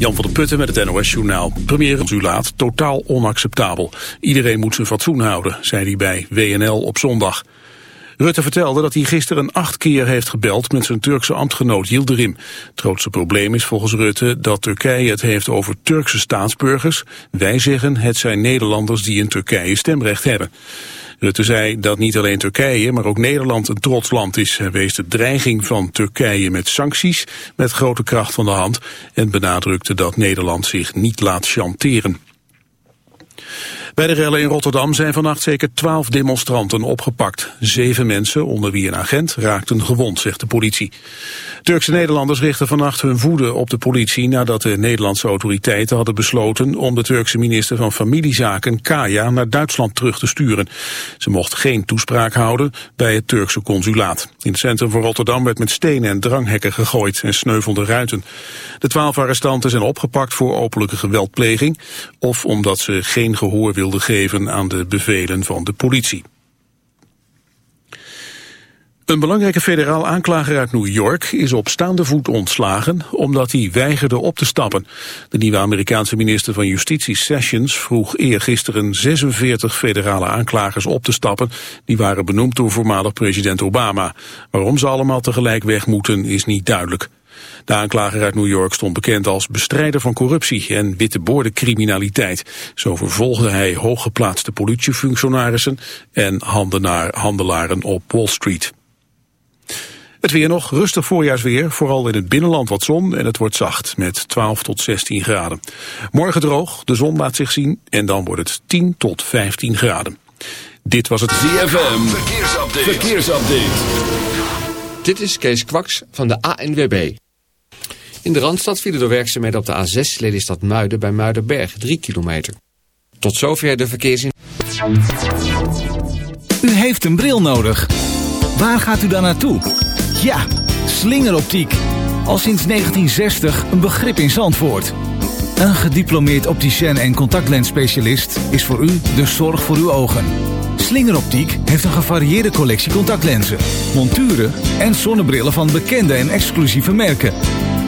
Jan van der Putten met het NOS-journaal. Premier consulaat totaal onacceptabel. Iedereen moet zijn fatsoen houden, zei hij bij WNL op zondag. Rutte vertelde dat hij gisteren acht keer heeft gebeld met zijn Turkse ambtgenoot Yildirim. Het grootste probleem is volgens Rutte dat Turkije het heeft over Turkse staatsburgers. Wij zeggen het zijn Nederlanders die in Turkije stemrecht hebben. Rutte zei dat niet alleen Turkije, maar ook Nederland een trots land is. Hij wees de dreiging van Turkije met sancties met grote kracht van de hand en benadrukte dat Nederland zich niet laat chanteren. Bij de rellen in Rotterdam zijn vannacht zeker twaalf demonstranten opgepakt. Zeven mensen, onder wie een agent, raakten gewond, zegt de politie. Turkse Nederlanders richten vannacht hun woede op de politie... nadat de Nederlandse autoriteiten hadden besloten... om de Turkse minister van Familiezaken, Kaya, naar Duitsland terug te sturen. Ze mocht geen toespraak houden bij het Turkse consulaat. In het centrum van Rotterdam werd met stenen en dranghekken gegooid... en sneuvelden ruiten. De twaalf arrestanten zijn opgepakt voor openlijke geweldpleging... of omdat ze geen gehoor wilden geven aan de bevelen van de politie. Een belangrijke federaal aanklager uit New York is op staande voet ontslagen omdat hij weigerde op te stappen. De nieuwe Amerikaanse minister van Justitie Sessions vroeg eergisteren 46 federale aanklagers op te stappen. Die waren benoemd door voormalig president Obama. Waarom ze allemaal tegelijk weg moeten is niet duidelijk. De aanklager uit New York stond bekend als bestrijder van corruptie en witteboordencriminaliteit. Zo vervolgde hij hooggeplaatste politiefunctionarissen en handelaren op Wall Street. Het weer nog, rustig voorjaarsweer, vooral in het binnenland wat zon en het wordt zacht met 12 tot 16 graden. Morgen droog, de zon laat zich zien en dan wordt het 10 tot 15 graden. Dit was het ZFM, verkeersupdate. verkeersupdate. Dit is Kees Kwaks van de ANWB. In de Randstad vielen door werkzaamheden op de A6 Lelystad Muiden bij Muidenberg 3 kilometer. Tot zover de verkeersin. U heeft een bril nodig. Waar gaat u dan naartoe? Ja, slingeroptiek. Al sinds 1960 een begrip in Zandvoort. Een gediplomeerd opticien en contactlensspecialist is voor u de zorg voor uw ogen. Slingeroptiek heeft een gevarieerde collectie contactlenzen, monturen en zonnebrillen van bekende en exclusieve merken.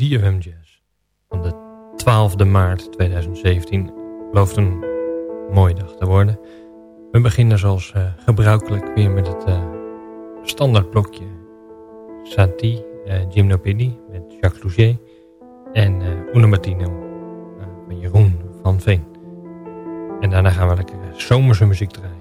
ZFM Jazz. Van de 12e maart 2017 belooft een mooie dag te worden. We beginnen zoals uh, gebruikelijk weer met het uh, standaardblokje Satie, uh, Gymnopédie met Jacques Louget en uh, Uno Martino van Jeroen van Veen. En daarna gaan we lekker zomerse muziek draaien.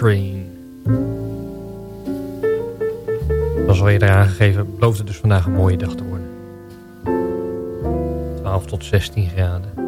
Train. Zoals al eerder aangegeven, belooft het dus vandaag een mooie dag te worden. 12 tot 16 graden.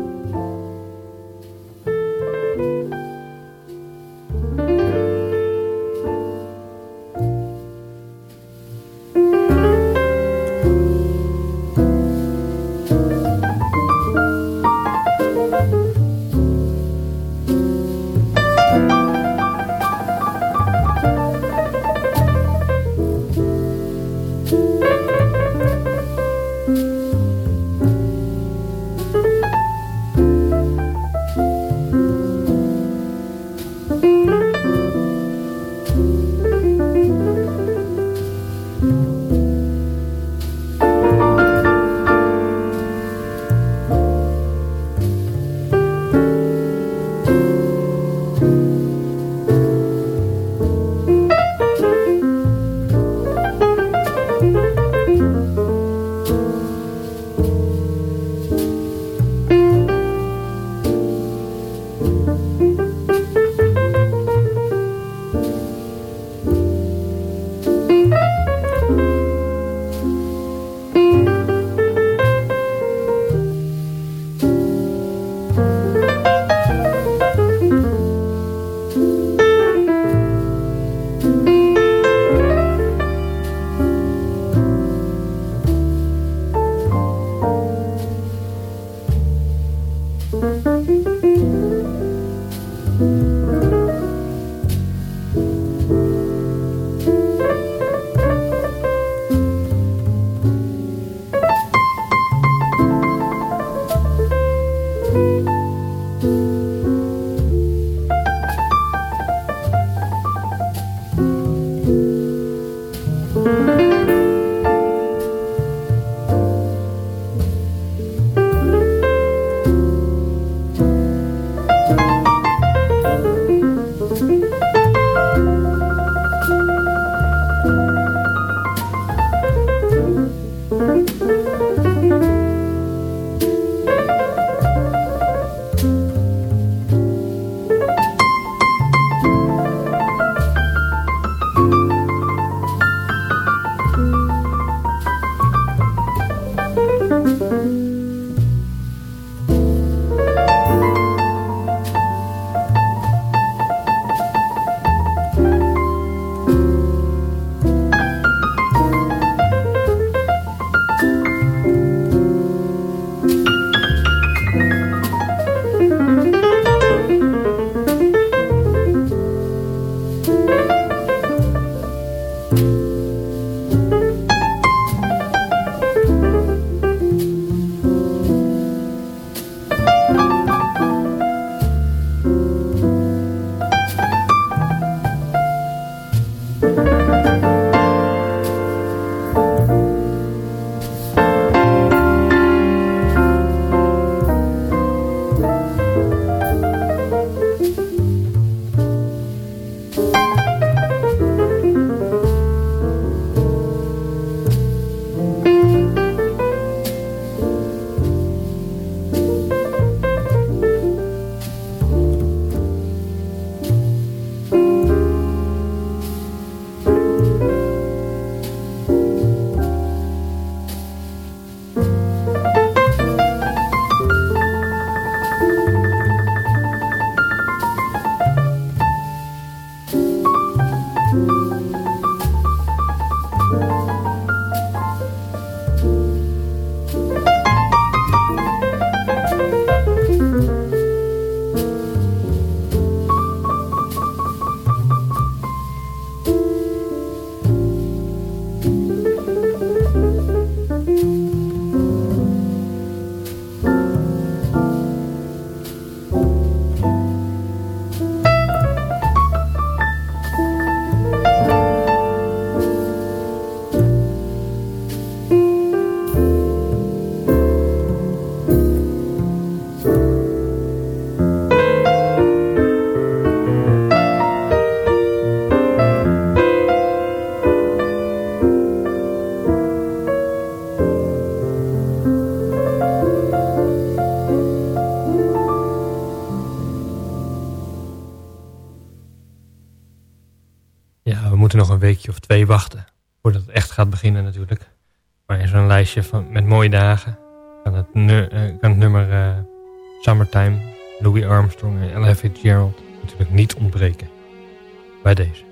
Weekje of twee wachten voordat het echt gaat beginnen natuurlijk. Maar in zo'n lijstje van, met mooie dagen kan het, kan het nummer Summertime, Louis Armstrong en Ella Fitzgerald natuurlijk niet ontbreken bij deze.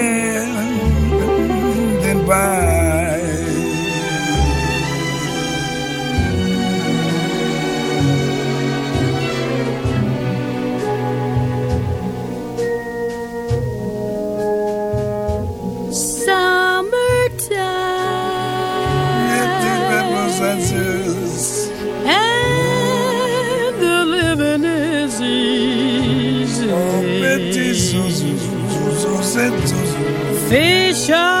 are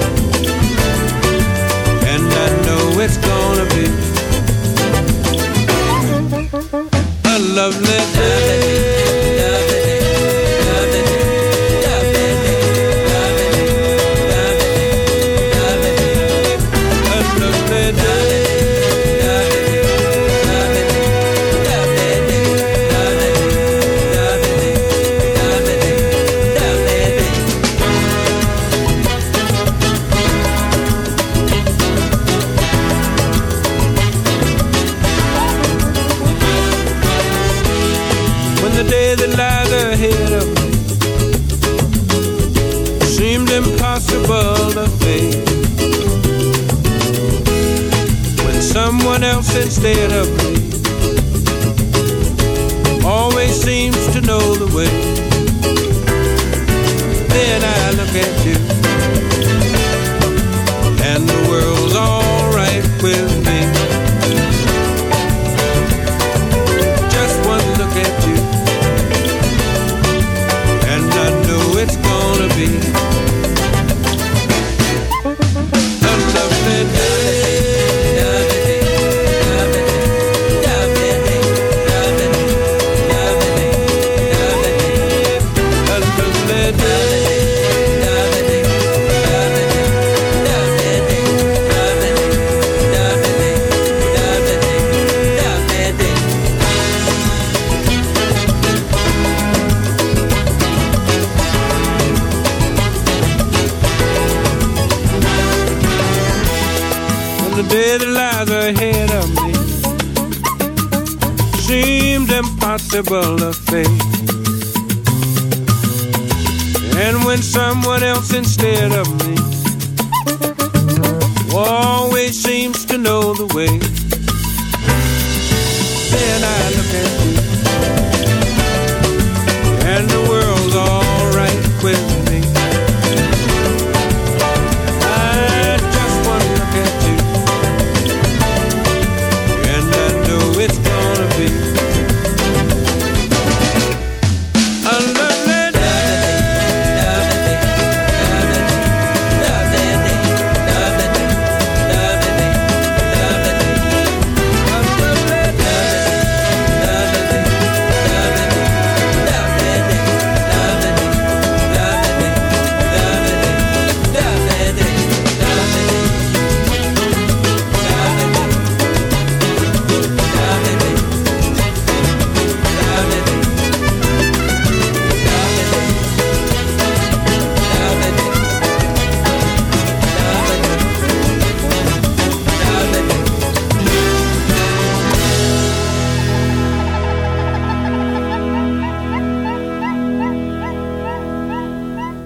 It's gonna be a lovely day. Else instead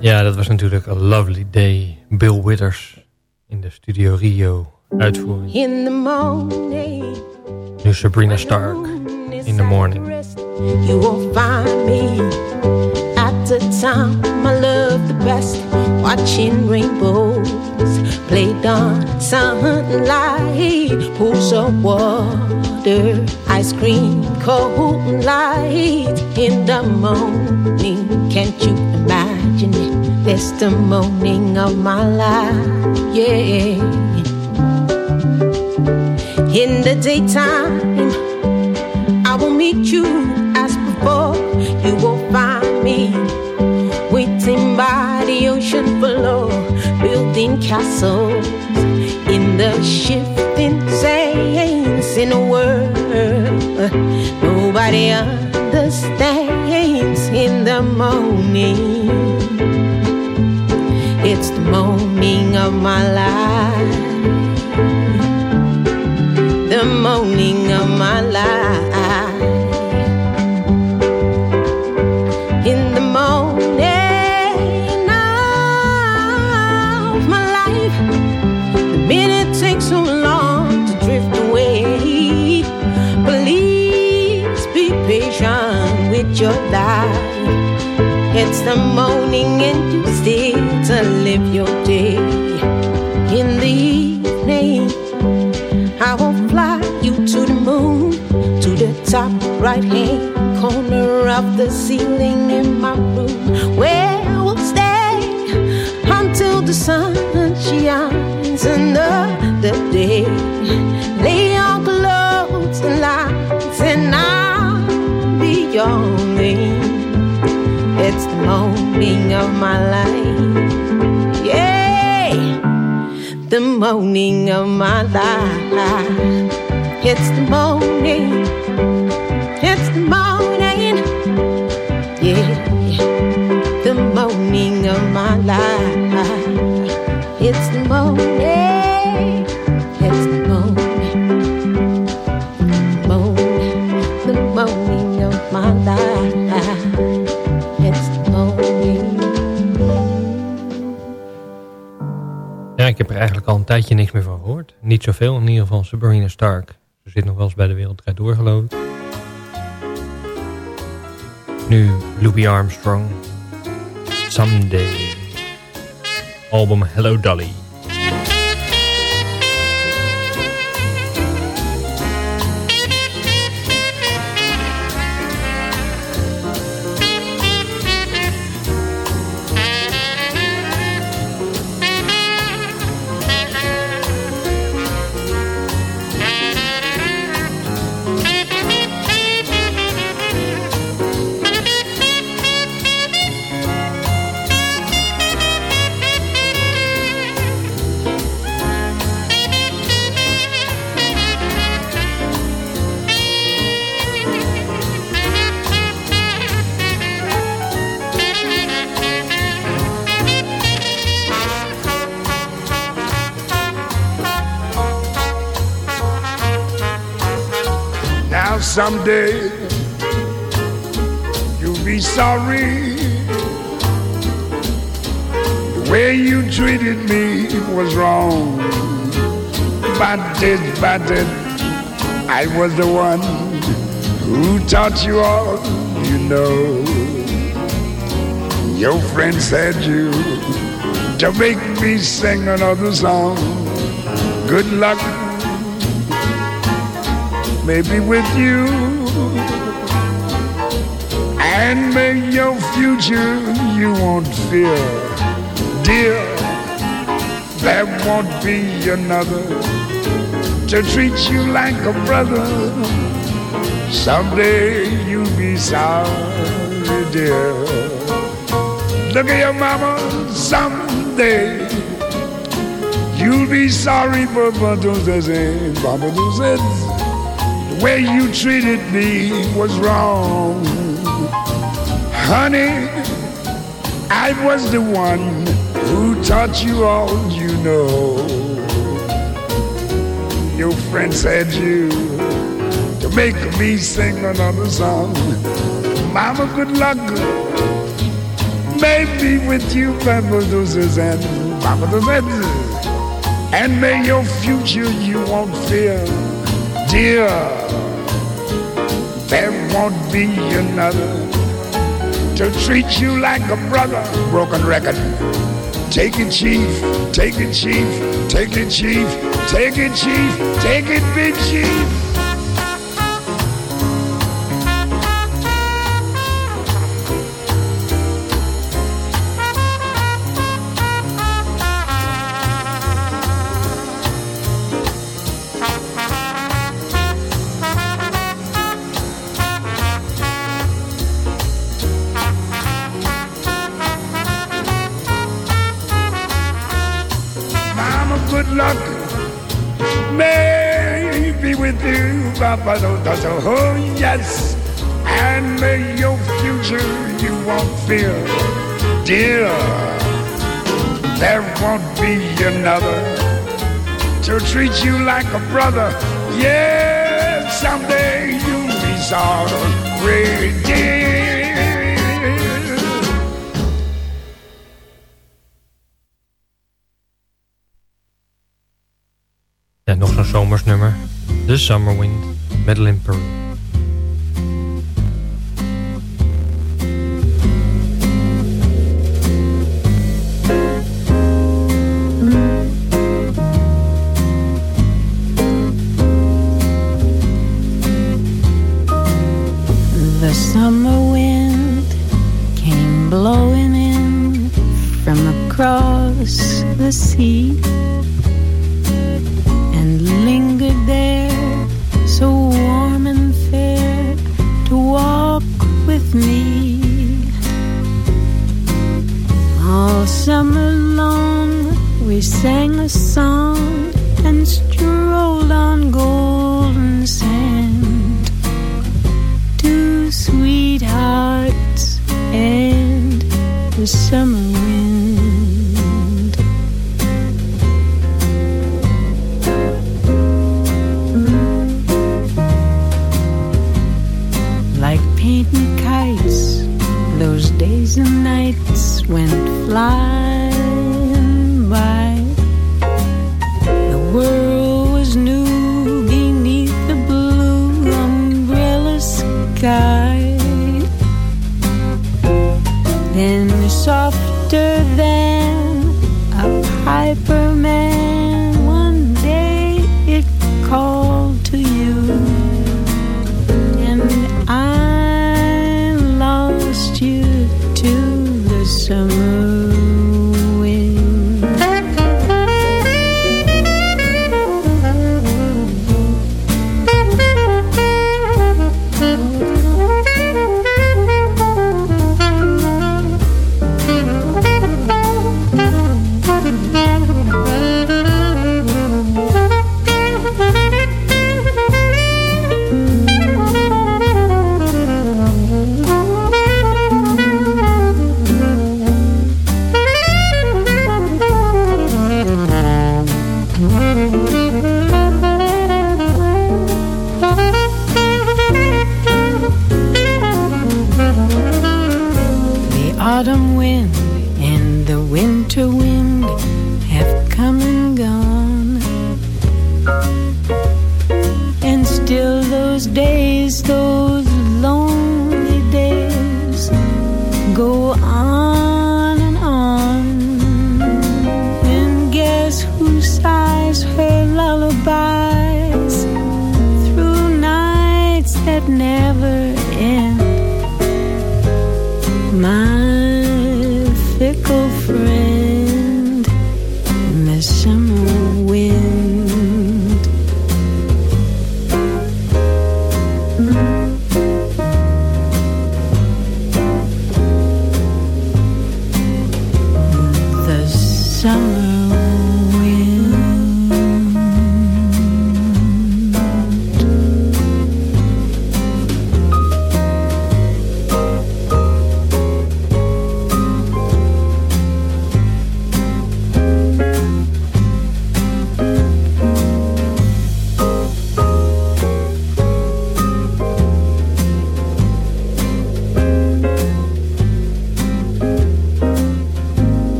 Ja, dat was natuurlijk A Lovely Day. Bill Withers in de Studio Rio uitvoering. In the morning, Nu Sabrina Starke in the morning. you won't find me at the time I love the best, watching rainbows played on sunlight, pools of water, ice cream, cold light in the morning. Can't you imagine it? Morning of my life, yeah. In the daytime, I will meet you as before. You will find me waiting by the ocean floor, building castles in the shifting sands in a world nobody understands. In the morning, it's the morning of my life. The morning of my life. In the morning of my life. The minute takes so long to drift away. Please be patient with your life. It's the morning in live your day. In the evening, I will fly you to the moon, to the top right hand corner of the ceiling in my room, where we'll stay until the sun shines another day. Lay your clothes and lights, and I'll be your name. It's the morning of my life. The morning of my life. It's the morning. Tijdje niks meer van gehoord. Niet zoveel, in ieder geval Sabrina Stark. Ze zit nog wel eens bij de Wereldrijd Door, geloof ik. Nu Louis Armstrong. Someday. Album Hello Dolly. Way you treated me was wrong. But it, but it, I was the one who taught you all you know. Your friend said you to make me sing another song. Good luck maybe with you. And may your future you won't fear. Dear, there won't be another to treat you like a brother. Someday you'll be sorry, dear. Look at your mama someday. You'll be sorry for Bantuses and Bantuses way you treated me was wrong. Honey, I was the one taught you all you know. Your friend said you to make me sing another song. Mama, good luck. Maybe with you, Papa Doses and Papa Doses. And may your future you won't fear dear, there won't be another to treat you like a brother. Broken record. Take it, chief. Take it, chief. Take it, chief. Take it, chief. Take it, big chief. Don't- Oh, yes. And may your future you won't fear, dear. There won't be another to treat you like a brother. Yes, someday you'll be sorry, dear. Ja, nog zo'n zomersnummer. The Summer Wind, Madeleine Peyroux. nights went fly.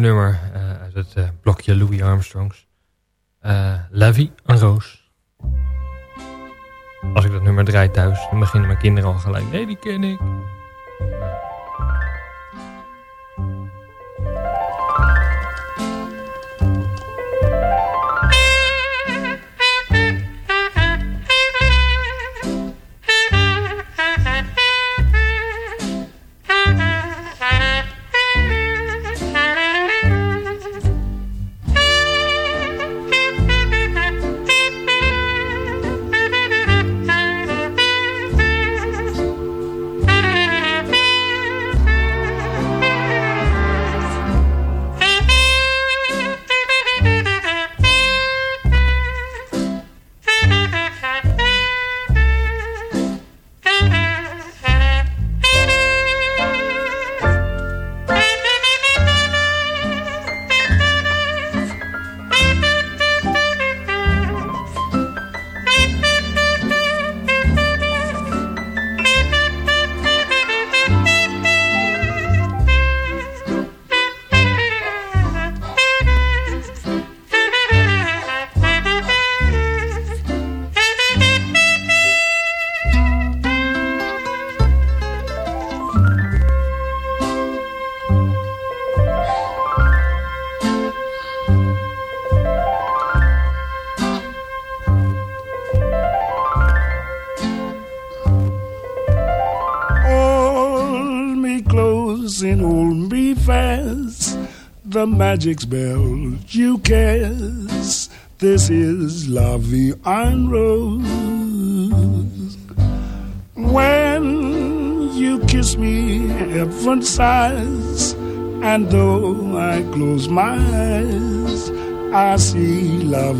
nummer eh, uit het eh, blokje Louis Armstrongs. Eh, La Levy en Roos. Als ik dat nummer draai thuis, dan beginnen mijn kinderen al gelijk. Nee, die ken ik. Magic spell you cast. This is La Vie en Rose. When you kiss me, heaven sighs, and though I close my eyes, I see La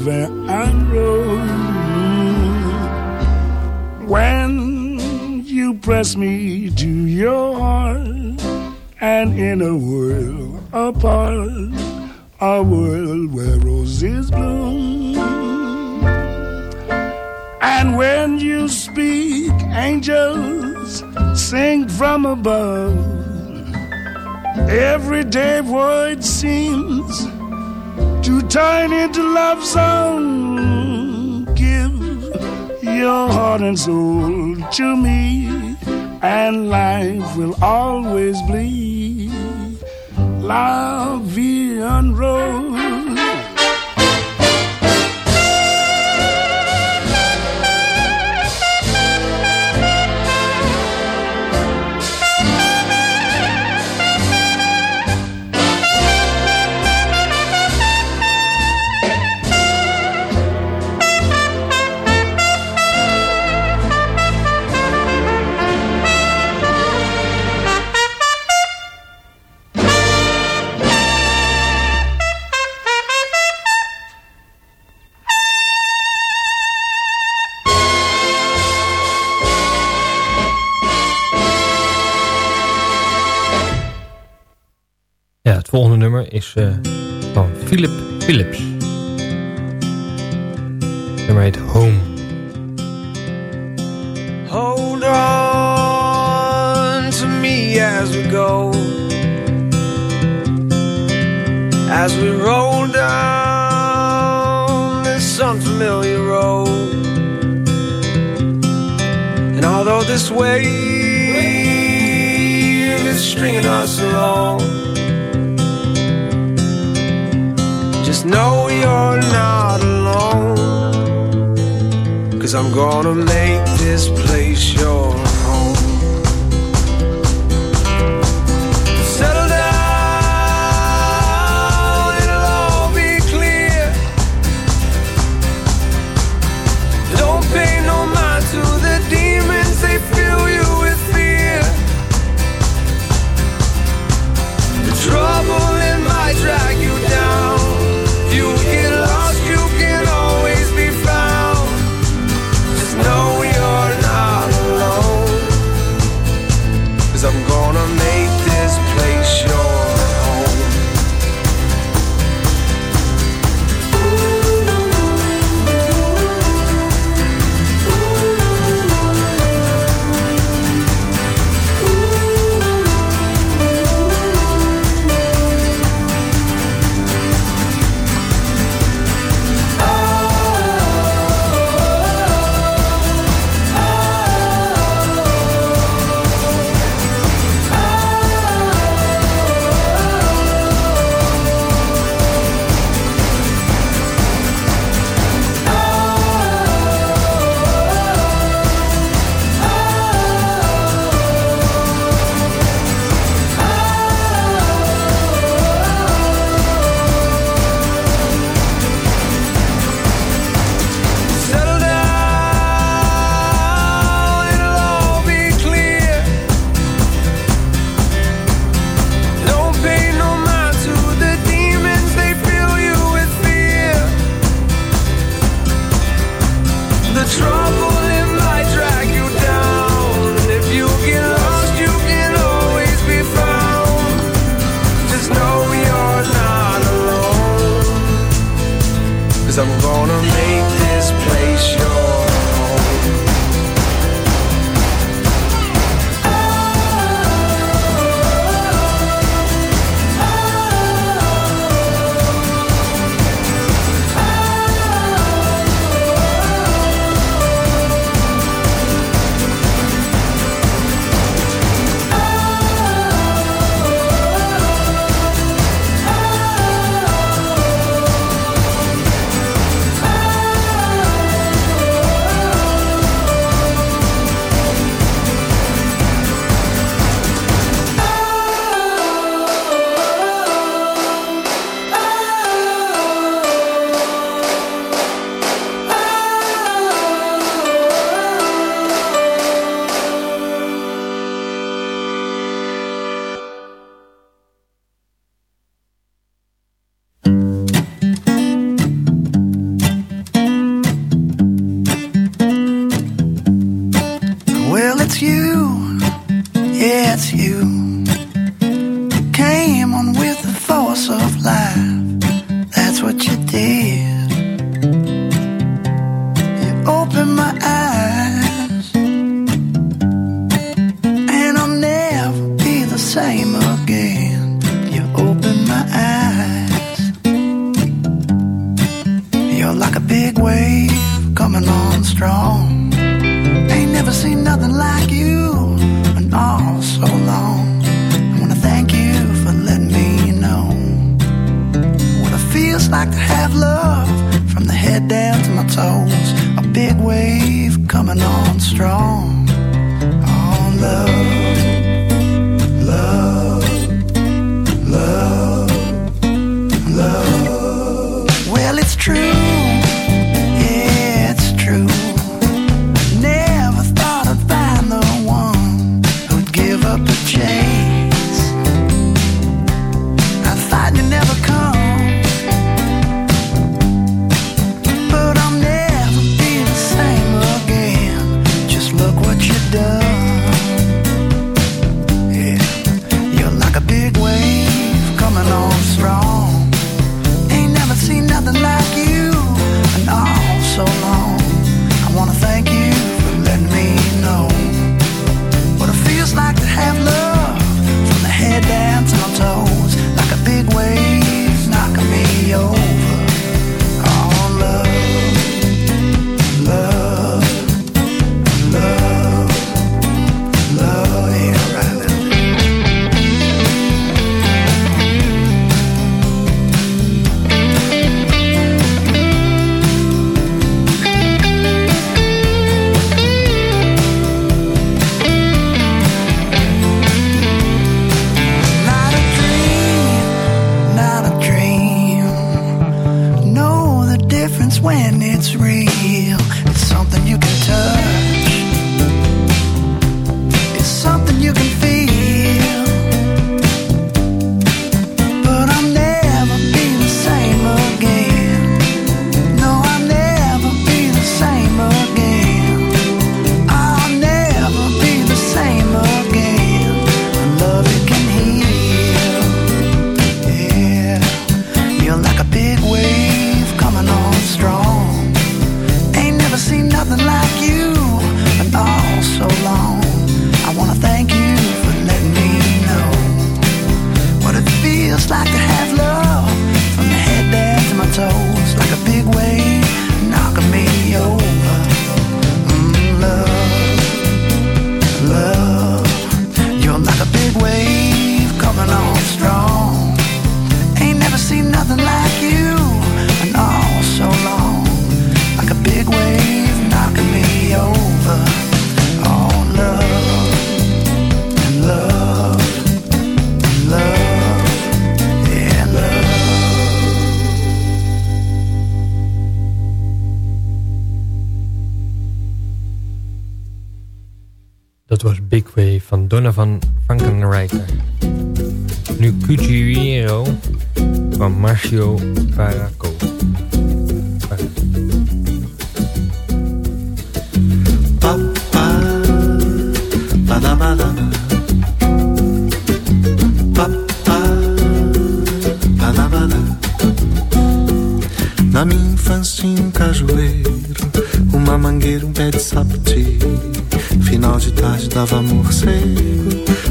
and Rose. When you press me to your heart, and in a world apart, a world where roses bloom. And when you speak, angels sing from above. Everyday void seems to turn into love song. Give your heart and soul to me, and life will always be la vie nummer is uh, van Philip Phillips. Het nummer heet Home. Hold on to me as we go. As we roll down this unfamiliar road. And although this wave is stringing us along, know you're not alone. Cause I'm gonna make this place your Dat was Big Way van Donovan Frankenreiter. Nu Cugiriero van Marcio Paraco. Na minha infância, um cajueiro, uma mangueira, um pé de sapateiro Final de tarde dava morcego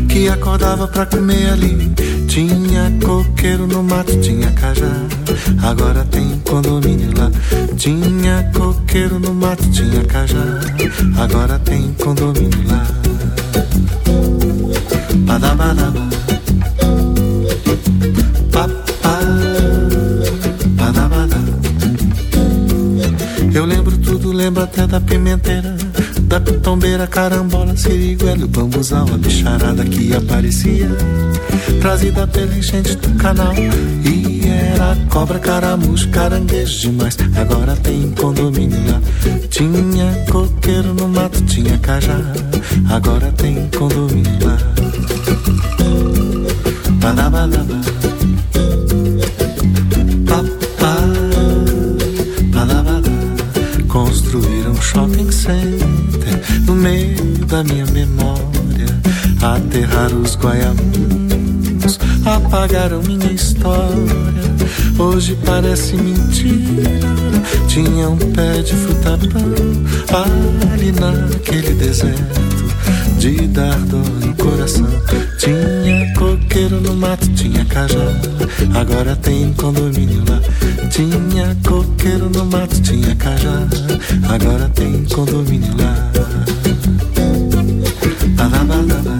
que acordava pra comer ali. Tinha coqueiro no mato, tinha cajá. Agora tem condomínio lá. Tinha coqueiro no mato, tinha cajá. Agora tem condomínio lá. Badabadaba. Papá. Badabada. Eu lembro tudo, lembro até da pimenteira da pitombeira, carambola, siriguelo, bambuzal A bicharada que aparecia. Trazida pela enchente do canal E era cobra, caramujo, caranguejo demais. Agora tem condomínio lá. Tinha coqueiro no mato, tinha cajá. Agora tem condomínio lá. Badabadabá. num shopping center, no meio da minha memória, aterrar os guaiamuns, apagaram minha história. Hoje parece mentira, tinha um pé de fruta pão ali naquele deserto de dar dor no coração. Tinha coqueiro no mato, tinha cajá. Agora tem condomínio lá. Tinha coqueiro no mato, tinha cajá. Agora tem condomínio lá. Badabadaba. Pa,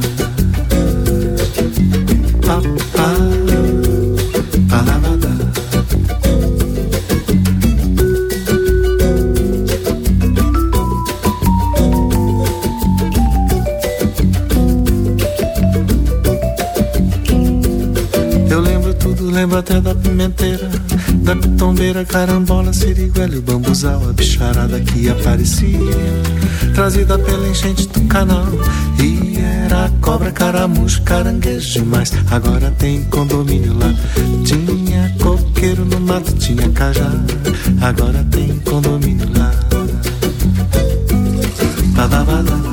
carambola, siriguela o bambuzal, a bicharada que aparecia, trazida pela enchente do canal. E era cobra, caramujo, caranguejo demais. Agora tem condomínio lá. Tinha coqueiro no mato, tinha cajá. Agora tem condomínio lá. Pa,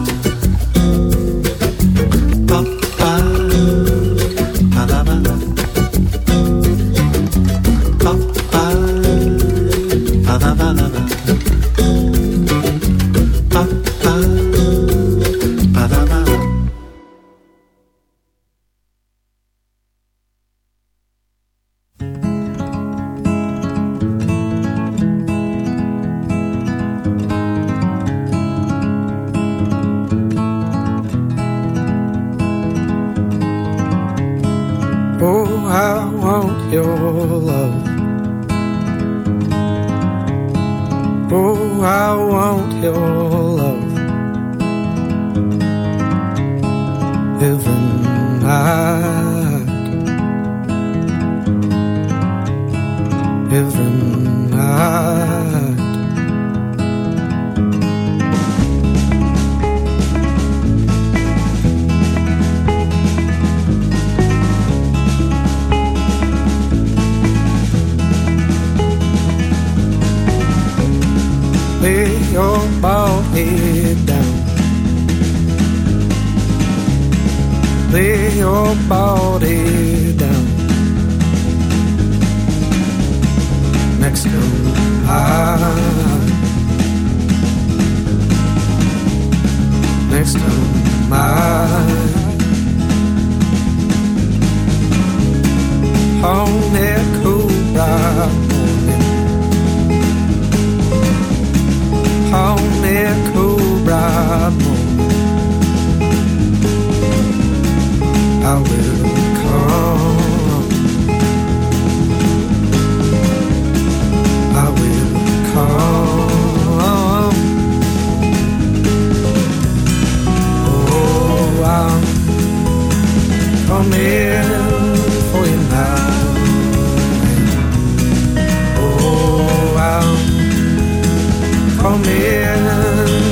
Every night. Every head down. Next to mine. Next to mine. On that cool bright morning. on that cool bright morning. I will coming for you now. Oh, I'm coming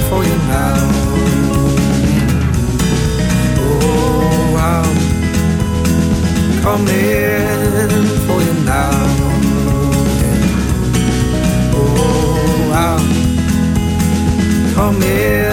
for you now. Oh, I'm coming for you now. Oh, I'm coming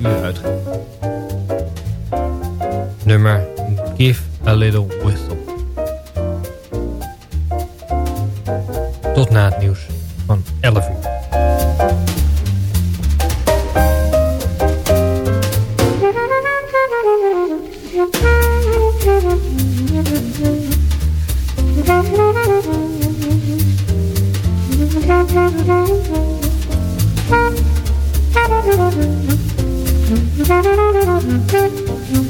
uur uit. Nummer Give a Little Whistle. Tot na het nieuws van 11 uur. Thank you. Thank you.